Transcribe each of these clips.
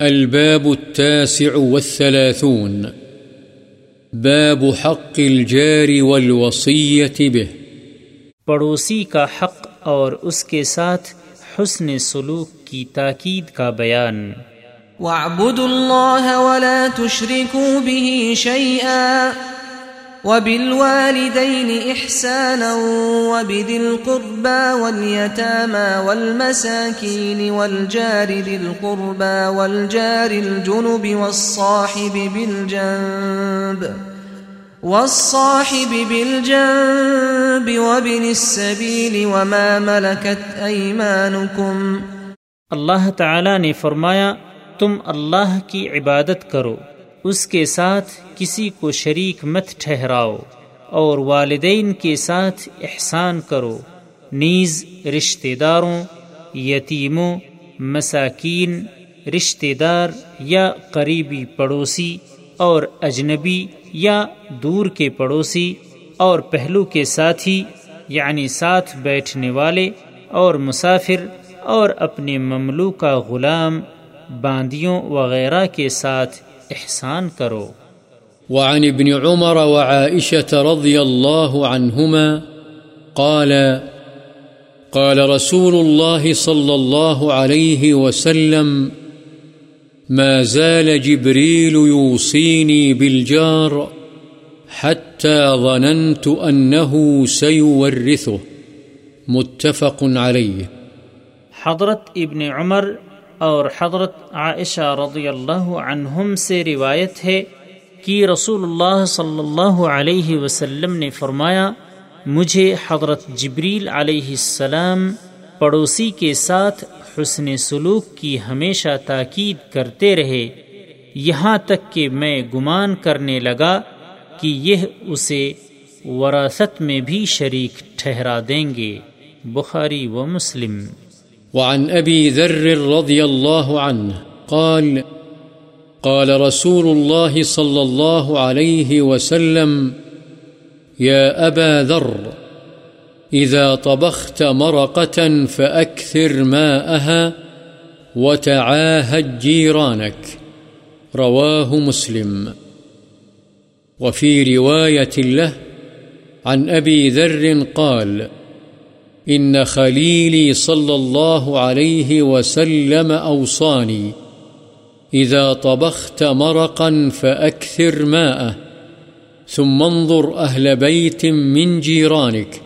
الباب التاسع والثلاثون. باب حق الجار والوصية به. پڑوسی کا حق اور اس کے ساتھ حسن سلوک کی تاکید کا بیان. واعبدوا الله ولا تشركوا به شيئا. وبالوالدين إحسانا وبذي القربى واليتامى والمساكين والجار ذي القربى والجار الجنب والصاحب بالجنب والصاحب بالجنب وابن السبيل وما ملكت أيمانكم اللہ تعالی نے فرمایا، تم اللہ کی عبادت کرو۔ اس کے ساتھ کسی کو شریک مت ٹھہراؤ اور والدین کے ساتھ احسان کرو۔ نیز رشتہ داروں، یتیموں، مساکین، رشتہ دار یا قریبی پڑوسی اور اجنبی یا دور کے پڑوسی اور پہلو کے ساتھی یعنی ساتھ بیٹھنے والے اور مسافر اور اپنے مملو کا غلام، باندیوں وغیرہ کے ساتھ احسان کرو۔ وعن ابن عمر وعائشة رضي الله عنهما قال قال رسول الله صلى الله عليه وسلم ما زال جبريل يوصيني بالجار حتى ظننت أنه سيورثه. متفق عليه۔ حضرت ابن عمر اور حضرت عائشہ رضی اللہ عنہم سے روایت ہے کہ رسول اللہ صلی اللہ علیہ وسلم نے فرمایا، مجھے حضرت جبریل علیہ السلام پڑوسی کے ساتھ حسن سلوک کی ہمیشہ تاکید کرتے رہے۔ یہاں تک کہ میں گمان کرنے لگا کہ یہ اسے وراثت میں بھی شریک ٹھہرا دیں گے۔ بخاری و مسلم۔ وعن أبي ذر رضي الله عنه قال قال رسول الله صلى الله عليه وسلم، يا أبا ذر، إذا طبخت مرقة فأكثر ماءها وتعاهد جيرانك، رواه مسلم. وفي رواية له، عن أبي ذر قال إن خليلي صلى الله عليه وسلم أوصاني. إذا طبخت مرقا فأكثر ماءه، ثم انظر أهل بيت من جيرانك،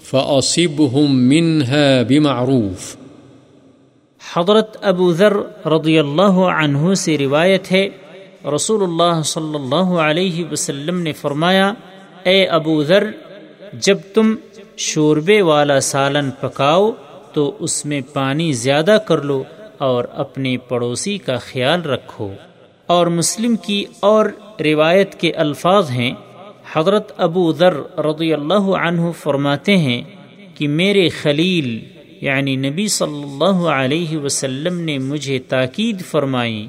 فأصبهم منها بمعروف. حضرت ابو ذر رضی اللہ عنہ سے روایت ہے، رسول اللہ صلی اللہ علیہ وسلم نے فرمایا، اے ابو ذر، جب تم شوربے والا سالن پکاؤ تو اس میں پانی زیادہ کر لو اور اپنے پڑوسی کا خیال رکھو۔ اور مسلم کی اور روایت کے الفاظ ہیں۔ حضرت ابو ذر رضی اللہ عنہ فرماتے ہیں کہ میرے خلیل یعنی نبی صلی اللہ علیہ وسلم نے مجھے تاکید فرمائی،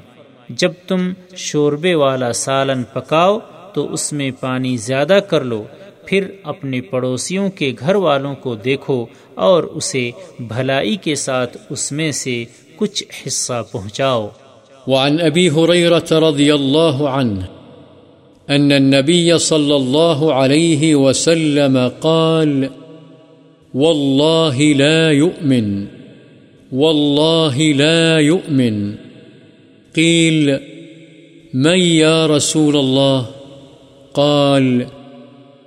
جب تم شوربے والا سالن پکاؤ تو اس میں پانی زیادہ کر لو۔ پھر اپنے پڑوسیوں کے گھر والوں کو دیکھو اور اسے بھلائی کے ساتھ اس میں سے کچھ حصہ پہنچاؤ۔ وعن ابی حریرت رضی اللہ عنہ، ان النبي صلى الله عليه وسلم قال والله لا يؤمن والله لا يؤمن قيل من يا رسول الله قال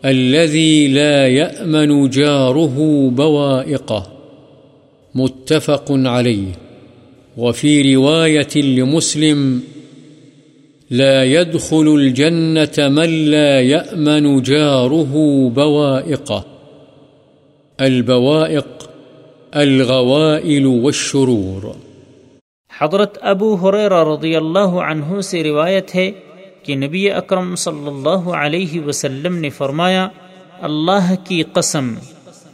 الذي لا يأمن جاره بوائقه. متفق عليه. وفي رواية لمسلم، لا يدخل الجنة من لا يأمن جاره بوائقه. البوائق، الغوائل والشرور. حضرت ابو حریر رضی اللہ عنہ سے روایت ہے کہ نبی اکرم صلی اللہ علیہ وسلم نے فرمایا، اللہ کی قسم،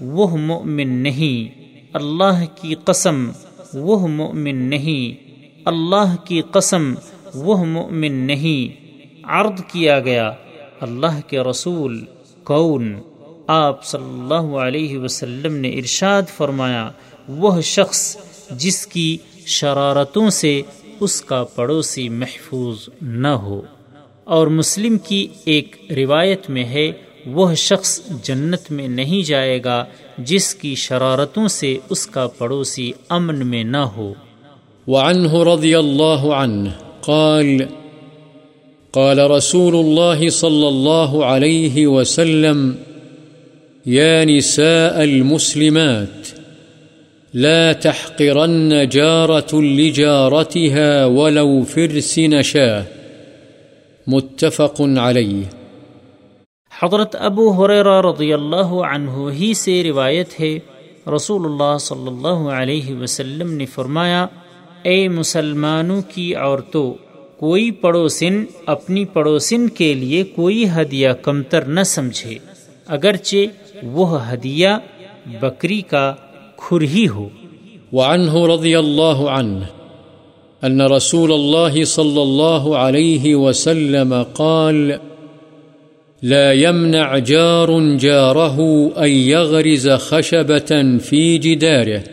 وہ مؤمن نہیں۔ اللہ کی قسم، وہ مؤمن نہیں۔ اللہ کی قسم، وہ مؤمن نہیں۔ عرض کیا گیا، اللہ کے رسول کون؟ آپ صلی اللہ علیہ وسلم نے ارشاد فرمایا، وہ شخص جس کی شرارتوں سے اس کا پڑوسی محفوظ نہ ہو۔ اور مسلم کی ایک روایت میں ہے، وہ شخص جنت میں نہیں جائے گا جس کی شرارتوں سے اس کا پڑوسی امن میں نہ ہو۔ وعنه رضي الله عنه قال قال رسول الله صلى الله عليه وسلم يا نساء المسلمات، لا تحقرن جارة لجارتها ولو فرس نشاه متفق عليه حضرت ابو حریرہ رضی اللہ عنہ ہی سے روایت ہے رسول اللہ صلی اللہ علیہ وسلم نے فرمایا اے مسلمانوں کی عورتوں کوئی پڑوسن اپنی پڑوسن کے لیے کوئی ہدیہ کمتر نہ سمجھے اگرچہ وہ ہدیہ بکری کا کھر ہی ہو۔ وعنه رضي الله عنه أن رسول الله صلى الله عليه وسلم قال، لا يمنع جار جاره أن يغرز خشبة في جداره.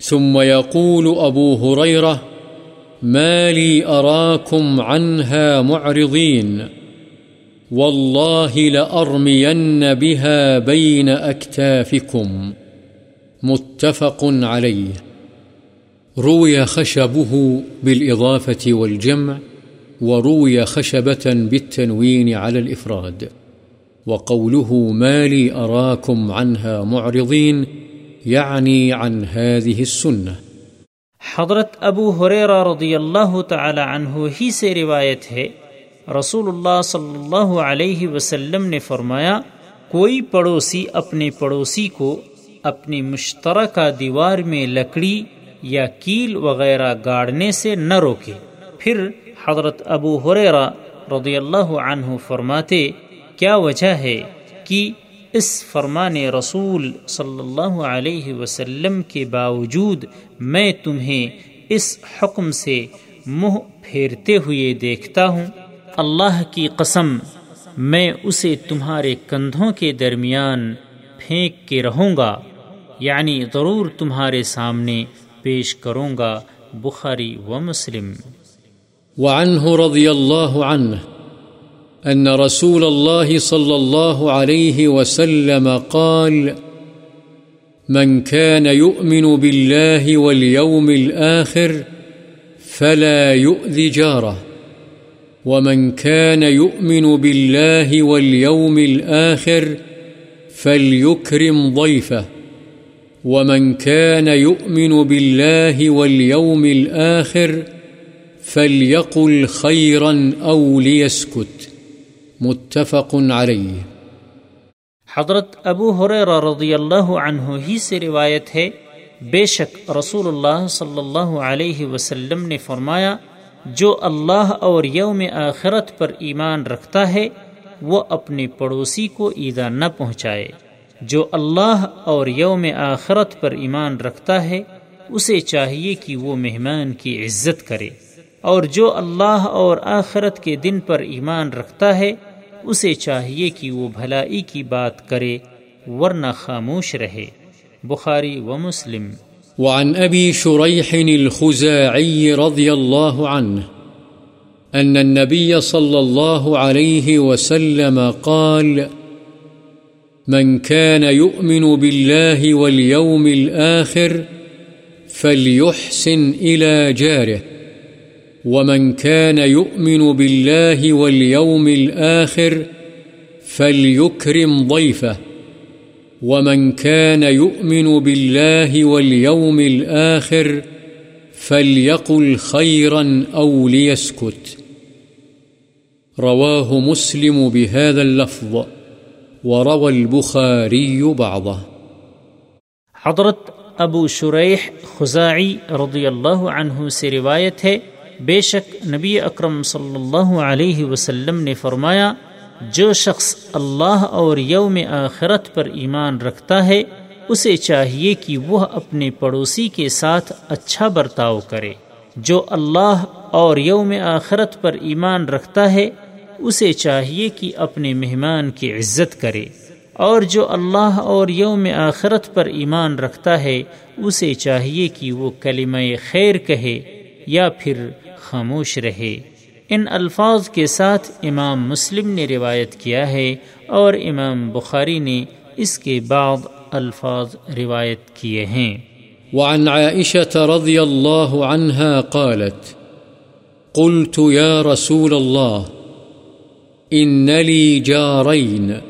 ثم يقول أبو هريرة، ما لي أراكم عنها معرضين. والله لأرمين بها بين أكتافكم. متفق عليه. روي خشبه بالإضافة والجمع، وروي خشبة بالتنوين على الإفراد، وقوله ما لي أراكم عنها معرضين يعني عن هذه السنة. حضرت ابو حریرہ رضی اللہ تعالی عنہ ہی سے روایت ہے، رسول اللہ صلی اللہ علیہ وسلم نے فرمایا، کوئی پڑوسی اپنے پڑوسی کو اپنی مشترکہ دیوار میں لکڑی یا کیل وغیرہ گاڑنے سے نہ روکے۔ پھر حضرت ابو حریرہ رضی اللہ عنہ فرماتے، کیا وجہ ہے کہ اس فرمان رسول صلی اللہ علیہ وسلم کے باوجود میں تمہیں اس حکم سے منہ پھیرتے ہوئے دیکھتا ہوں؟ اللہ کی قسم، میں اسے تمہارے کندھوں کے درمیان پھینک کے رہوں گا یعنی ضرور تمہارے سامنے پیش کروں گا بخاری و مسلم۔ وعنه رضي الله عنه أن رسول الله صلى الله عليه وسلم قال، من كان يؤمن بالله واليوم الآخر فلا يؤذي جاره ومن كان يؤمن بالله واليوم الآخر فليكرم ضيفه ومن كان يؤمن بالله واليوم الآخر فليقل خيرا أو ليسكت متفق عليه حضرت ابو حریرہ رضی اللہ عنہ ہی سے روایت ہے، بے شک رسول اللہ صلی اللہ علیہ وسلم نے فرمایا، جو اللہ اور یوم آخرت پر ایمان رکھتا ہے، وہ اپنے پڑوسی کو ایدا نہ پہنچائے۔ جو اللہ اور یوم آخرت پر ایمان رکھتا ہے، اسے چاہیے کہ وہ مہمان کی عزت کرے۔ اور جو اللہ اور آخرت کے دن پر ایمان رکھتا ہے، اسے چاہیے کہ وہ بھلائی کی بات کرے، ورنہ خاموش رہے۔ بخاری و مسلم۔ وعن أبي شريح الخزاعي رضي الله عنه أن النبي صلى الله عليه وسلم قال من كان يؤمن بالله واليوم الآخر فليحسن إلى جاره. ومن كان يؤمن بالله واليوم الآخر فليكرم ضيفه. ومن كان يؤمن بالله واليوم الآخر فليقل خيرا أو ليسكت. رواه مسلم بهذا اللفظ. وروى البخاري بعضه. حضرت ابو شریح خزاعی رضی اللہ عنہ سے روایت ہے، بے شک نبی اکرم صلی اللہ علیہ وسلم نے فرمایا، جو شخص اللہ اور یوم آخرت پر ایمان رکھتا ہے، اسے چاہیے کہ وہ اپنے پڑوسی کے ساتھ اچھا برتاؤ کرے۔ جو اللہ اور یوم آخرت پر ایمان رکھتا ہے اسے چاہیے کہ اپنے مہمان کی عزت کرے اور جو اللہ اور یوم آخرت پر ایمان رکھتا ہے، اسے چاہیے کہ وہ کلمہ خیر کہے یا پھر خاموش رہے۔ ان الفاظ کے ساتھ امام مسلم نے روایت کیا ہے اور امام بخاری نے اس کے بعد الفاظ روایت کیے ہیں۔ وعن عائشة رضي الله عنها قالت، قلت يا رسول الله إن لي جارين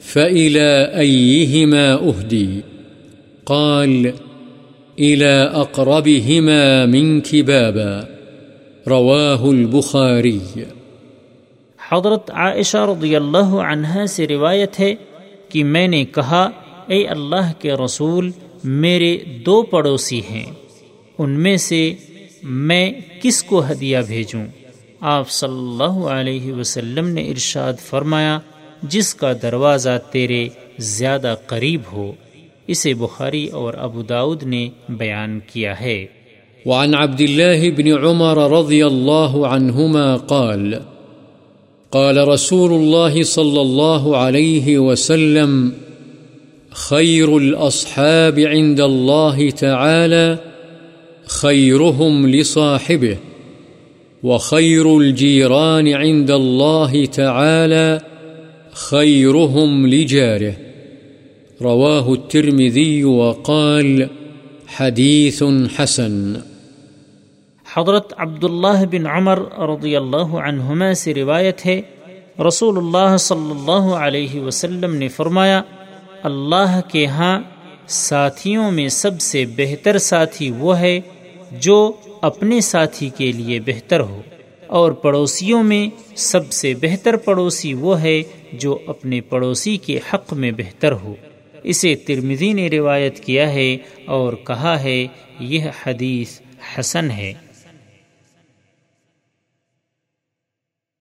فإلى أيهما أهدي؟ قال، إلى أقربهما منك بابا رواه البخاري. حضرت عائشہ رضی اللہ عنہ سے روایت ہے کہ میں نے کہا، اے اللہ کے رسول، میرے دو پڑوسی ہیں، ان میں سے میں کس کو ہدیہ بھیجوں؟ آپ صلی اللہ علیہ وسلم نے ارشاد فرمایا، جس کا دروازہ تیرے زیادہ قریب ہو، اسے بخاری اور ابو داود نے بیان کیا ہے۔ وعن عبد الله بن عمر رضي الله عنهما قال قال رسول الله صلى الله عليه وسلم خير الأصحاب عند الله تعالى خيرهم لصاحبه۔ وخير الجيران عند الله تعالى خيرهم لجاره. رواه الترمذي وقال حديث حسن. حضرت عبداللہ بن عمر رضی اللہ عنہما سے روایت ہے، رسول اللہ صلی اللہ علیہ وسلم نے فرمایا، اللہ کے ہاں ساتھیوں میں سب سے بہتر ساتھی وہ ہے جو اپنے ساتھی کے لیے بہتر ہو۔ اور پڑوسیوں میں سب سے بہتر پڑوسی وہ ہے جو اپنے پڑوسی کے حق میں بہتر ہو۔ اسے ترمزی نے روایت کیا ہے اور کہا ہے، یہ حدیث حسن ہے۔